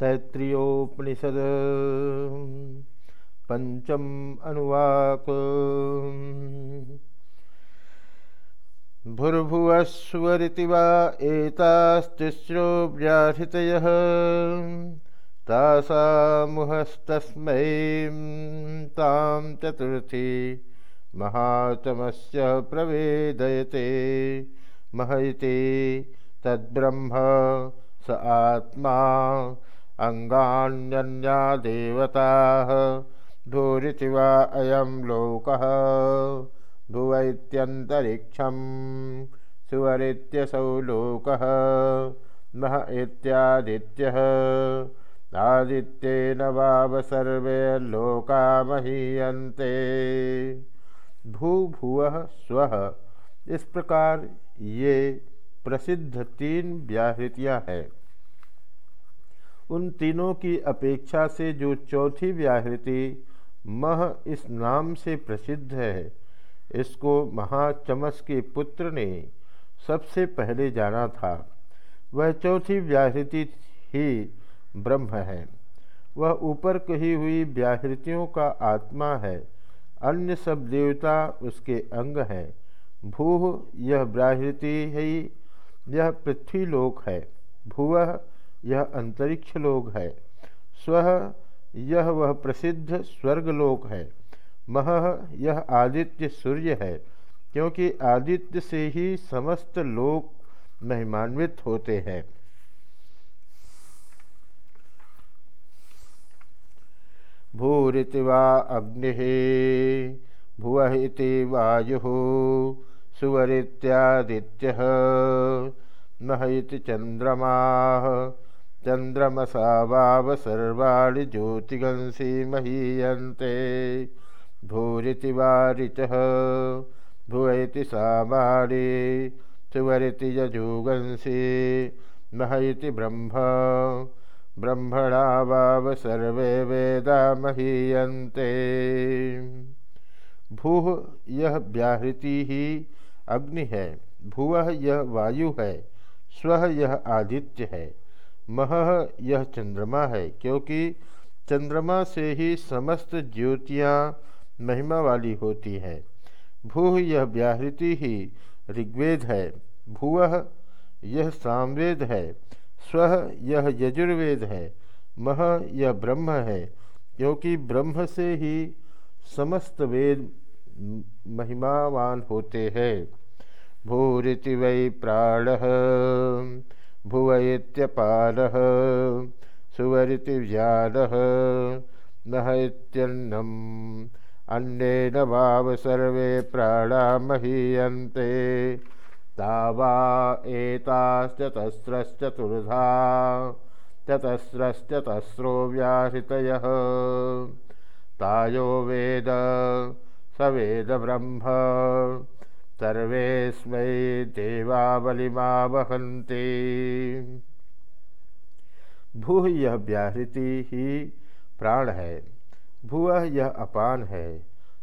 तैत्रीयोपनिषद। पंचम अनुवाक। भुर्भुवस्वरिति वा एतास्तिस्रो व्याहृतयः तासामुहस्तस्मै तां चतुर्थी महातमस्य प्रवेदयते। महयति तद्ब्रह्म स आत्मा अङ्गान्यन्या देवताः धूरिति वा अयं लोकः। भुवैत्यन्तरिक्षं सुवरित्यसौ लोकः। मह इत्यादित्यः। आदित्येन वाव सर्वे लोका महीयन्ते। भू भुव स्व। इस प्रकार ये प्रसिद्ध तीन व्याहृतियाँ हैं। उन तीनों की अपेक्षा से जो चौथी व्याहृति मह इस नाम से प्रसिद्ध है, इसको महाचमस के पुत्र ने सबसे पहले जाना था। वह चौथी व्याहृति ही ब्रह्म है। वह ऊपर कही हुई व्याहृतियों का आत्मा है, अन्य सब देवता उसके अंग हैं। भूह यह व्याहृति है, यह पृथ्वी लोक है। भुव यह अंतरिक्ष लोक है। स्व यह वह प्रसिद्ध स्वर्गलोक है। मह यह आदित्य सूर्य है, क्योंकि आदित्य से ही समस्त लोक महिमान्वित होते हैं। भूरिति वा अग्नि भुव वायु सुवरित्यादित्य। नह चंद्रमा चंद्रमसा वाव सर्वाणि ज्योतिगंसी महीयन्ते भूरिति वा ऋचः भुवैति सामाणि सुवरिति यजुगंसी, महयति ब्रह्म ब्रह्मणा वाव सर्वे वेदा महीयन्ते। भूह यह व्याहृति ही अग्नि है, भुव यह वायु है, स्व यह आदित्य है। मह यह चंद्रमा है, क्योंकि चंद्रमा से ही समस्त ज्योतियाँ महिमा वाली होती हैं। भूह यह व्याहृति ही ऋग्वेद है। भुव यह सामवेद है। स्व यह यजुर्वेद है। मह यह ब्रह्म है, क्योंकि ब्रह्म से ही समस्त वेद महिमावान होते हैं। भूरिति वै प्राण भुव इत्यपाल सुवरिति व्याल नह अन्येन वाव सर्वे प्राणा महीयन्ते। तावा एताश्चतस्रश्चतुर्धा चतस्रश्चतस्रो व्याहृतयः। तायो वेद स वेद सर्वेस्मै देवावलिमा वहन्ति भूह यह व्याहृति ही प्राण है, भुव यह अपान है,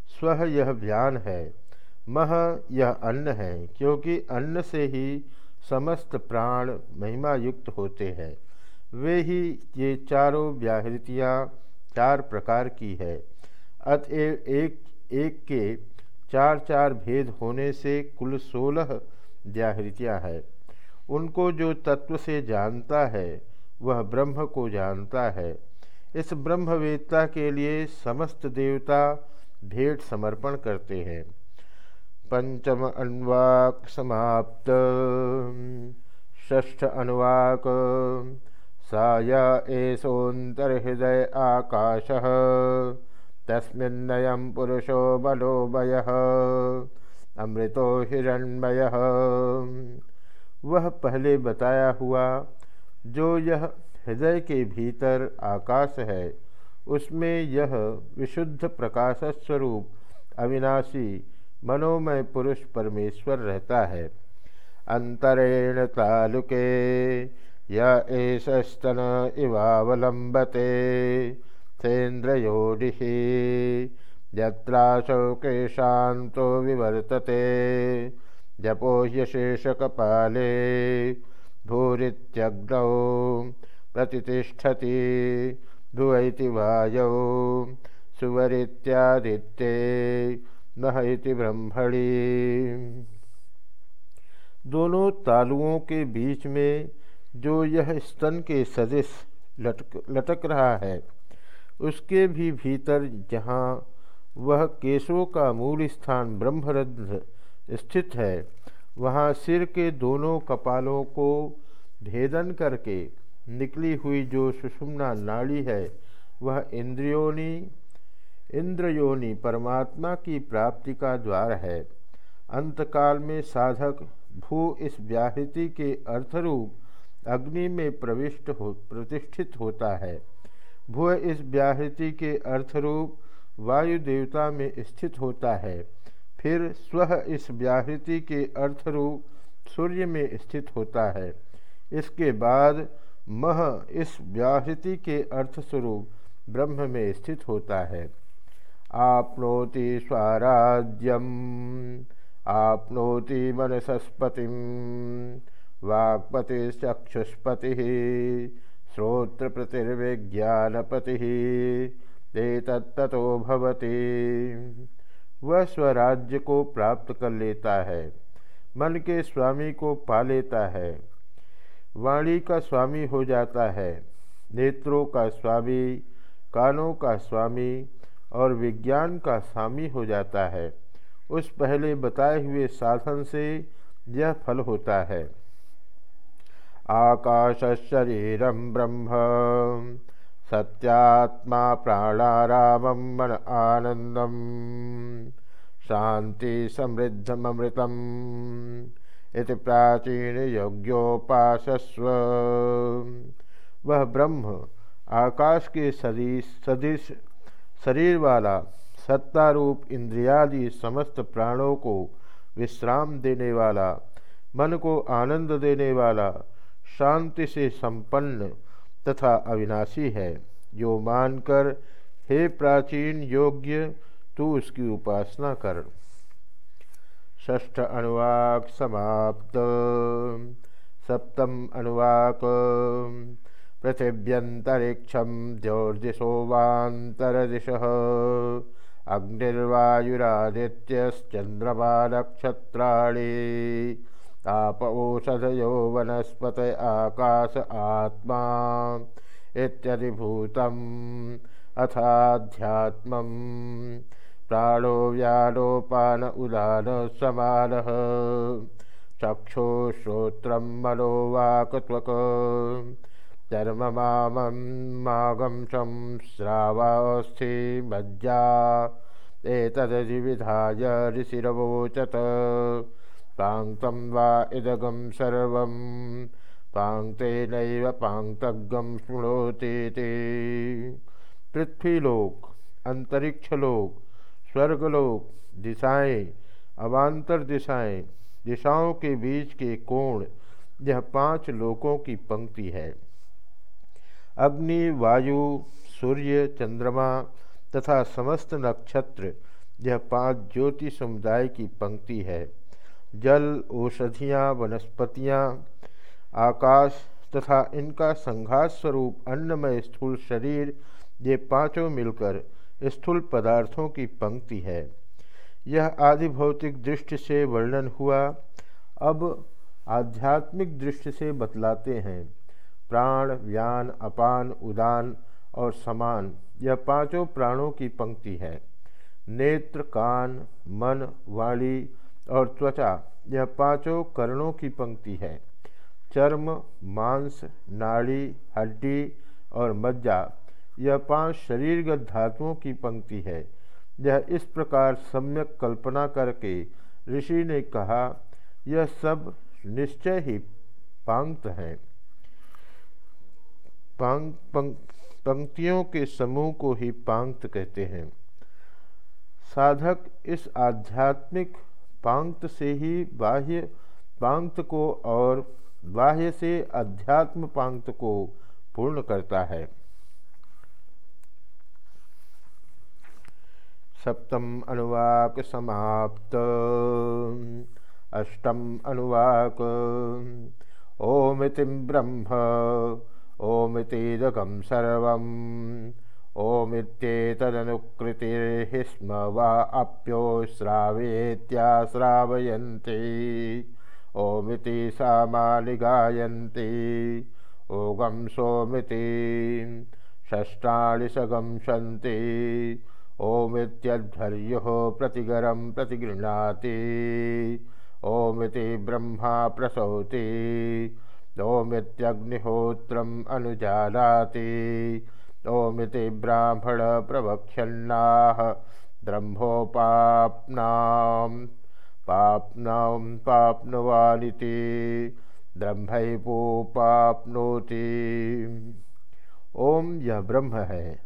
स्व यह व्यान है, मह यह अन्न है, क्योंकि अन्न से ही समस्त प्राण महिमा युक्त होते हैं। वे ही ये चारों व्याहृतियाँ चार प्रकार की है। अतएव एक एक के चार चार भेद होने से कुल सोलह व्याहृतियाँ है। उनको जो तत्व से जानता है, वह ब्रह्म को जानता है। इस ब्रह्मवेत्ता के लिए समस्त देवता भेंट समर्पण करते हैं। पंचम अनुवाक समाप्त ष्ठ अनुवाक, साय एषोन्तर्हृदय आकाश। तस्मिन्नयं पुरुषो बलोमय अमृतो हिरण्मय। वह पहले बताया हुआ, जो यह हृदय के भीतर आकाश है, उसमें यह विशुद्ध प्रकाश स्वरूप अविनाशी मनोमय पुरुष परमेश्वर रहता है। अंतरेण तालुके यस्तन इवावलंबते। सेन्द्रयोडि यत्राशोके शांतो विवर्तते। जपो ह्यशेषकपाले भूरित्यग्नौ प्रतिष्ठति भुवैति वायौ सुवरित्यादित्ये नह इति ब्रह्मणी। दोनों तालुओं के बीच में जो यह स्तन के सदृश लटक लटक रहा है उसके भी भीतर जहाँ वह केशों का मूल स्थान ब्रह्मरंध्र स्थित है, वहाँ सिर के दोनों कपालों को भेदन करके निकली हुई जो सुषुम्ना नाड़ी है, वह इंद्रियोनी, इंद्रयोनि परमात्मा की प्राप्ति का द्वार है। अंतकाल में साधक भू इस व्याहृति के अर्थरूप अग्नि में प्रविष्ट हो, प्रतिष्ठित होता है। भू इस व्याहृति के अर्थरूप वायु देवता में स्थित होता है। फिर स्व इस व्याहृति के अर्थरूप सूर्य में स्थित होता है। इसके बाद मह इस व्याहृति के अर्थस्वरूप ब्रह्म में स्थित होता है। आपनोति स्वराज्यम आपनोति मनसस्पति वाक्पतिश्चक्षुष्पति श्रोत्रप्रतिर्विज्ञानपति। तत्तो भवति। वह स्वराज्य को प्राप्त कर लेता है, मन के स्वामी को पा लेता है, वाणी का स्वामी हो जाता है, नेत्रों का स्वामी, कानों का स्वामी और विज्ञान का स्वामी हो जाता है। उस पहले बताए हुए साधन से यह फल होता है। आकाश शरीरम ब्रह्म। सत्यात्मा प्राणारामं मन आनंदम शांति समृद्धमृतम इति प्राचीन योग्योपासस्व वह ब्रह्म आकाश के सदीश सदृश शरीर वाला सत्तारूप इंद्रियादि समस्त प्राणों को विश्राम देने वाला, मन को आनंद देने वाला शांति से संपन्न तथा अविनाशी है। जो मानकर, हे प्राचीन योग्य, तू उसकी उपासना कर। ष्ठ अनुवाक समाप्त। सप्तम अनुवाक। पृथिव्यंतरिक्षम द्योर्दिशो वान्तरदिश अग्निर्वायुरादित्यश्चंद्रमा नक्षत्राणि आप ओषधयो वनस्पत आकाश आत्मा इत्यधिभूतम् अथाध्यात्मं प्राणो व्यानोपान उदान समानः चक्षुश्रोत्रं मनोवाक्त्वक चर्ममागं शं श्रावास्थि मज्जा एतदधिविधाय ऋषिरवोचत पाङ्क्तं वा इदगं सर्वं पाङ्क्तगं शृणोति पृथ्वीलोक, अंतरिक्षलोक, स्वर्गलोक, दिशाएँ अवान्तर दिशाएँ दिशाओं के बीच के कोण, यह पाँच लोकों की पंक्ति है। अग्नि, वायु, सूर्य, चंद्रमा तथा समस्त नक्षत्र, यह पाँच ज्योति समुदाय की पंक्ति है। जल, औषधियाँ, वनस्पतियाँ, आकाश तथा इनका संघात स्वरूप अन्नमय स्थूल शरीर, ये पाँचों मिलकर स्थूल पदार्थों की पंक्ति है। यह आदि भौतिक दृष्टि से वर्णन हुआ। अब आध्यात्मिक दृष्टि से बतलाते हैं। प्राण व्यान अपान, उदान और समान, यह पाँचों प्राणों की पंक्ति है। नेत्र, कान, मन, वाणी और त्वचा, यह पाँचों कर्णों की पंक्ति है। चर्म, मांस, नाड़ी, हड्डी और मज्जा, यह पाँच शरीरगत धातुओं की पंक्ति है। यह इस प्रकार सम्यक कल्पना करके ऋषि ने कहा, यह सब निश्चय ही पांक्त हैं। पंक्तियों के समूह को ही पांक्त कहते हैं। साधक इस आध्यात्मिक पांक्त से ही बाह्य पांक्त को और बाह्य से अध्यात्म पांक्त को पूर्ण करता है। सप्तम अनुवाक समाप्त। अष्टम अनुवाक। ओमिति ब्रह्म ओम ओमितीदकं सर्वम्। ओमित्येतदनुकृतिर्हि स्म वा अप्यो श्रावयेत्याश्रावयन्ति ओमिति सामानि गायन्ति ओगं सोमिति षष्ठाणि सगंसन्ति ओमित्यध्वर्युः प्रतिगरं प्रतिगृह्णाति। ओमिति ब्रह्मा प्रसौति। ओमित्यग्निहोत्रम् अनुजानाति ओमिति ब्राह्मण प्रवक्ष्यन्नाः ब्रह्मोपाप्नां पाप्नां पाप्नुवानिति, ब्रह्मैपोपाप्नोति। ओम यह ब्रह्म है,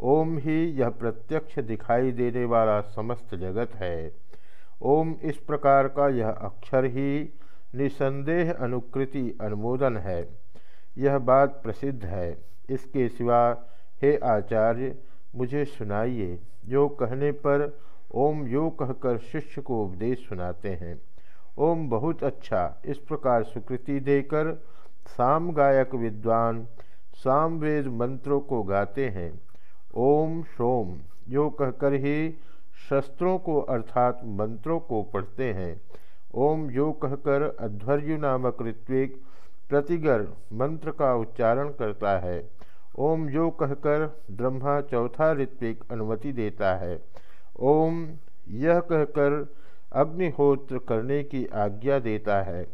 ओम ही यह प्रत्यक्ष दिखाई देने वाला समस्त जगत है। ओम इस प्रकार का यह अक्षर ही निसंदेह अनुकृति अनुमोदन है। यह बात प्रसिद्ध है। इसके सिवा हे आचार्य, मुझे सुनाइए। जो कहने पर ओम यो कहकर शिष्य को उपदेश सुनाते हैं। ओम बहुत अच्छा। इस प्रकार स्वीकृति देकर साम गायक विद्वान सामवेद मंत्रों को गाते हैं। ओम सोम जो कहकर ही शस्त्रों को अर्थात मंत्रों को पढ़ते हैं। ओम यो कहकर अध्वर्यु नामक ऋत्विक प्रतिगर मंत्र का उच्चारण करता है। ओम जो कहकर ब्रह्मा चौथा ऋत्विक अनुमति देता है। ओम यह कहकर अग्निहोत्र करने की आज्ञा देता है।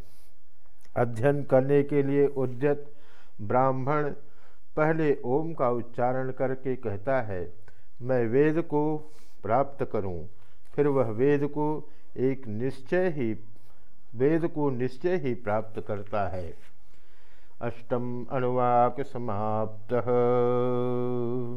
अध्ययन करने के लिए उद्यत ब्राह्मण पहले ओम का उच्चारण करके कहता है मैं वेद को प्राप्त करूँ, फिर वह वेद को एक निश्चय ही वेद को निश्चय ही प्राप्त करता है। अष्टम अनुवाक समाप्त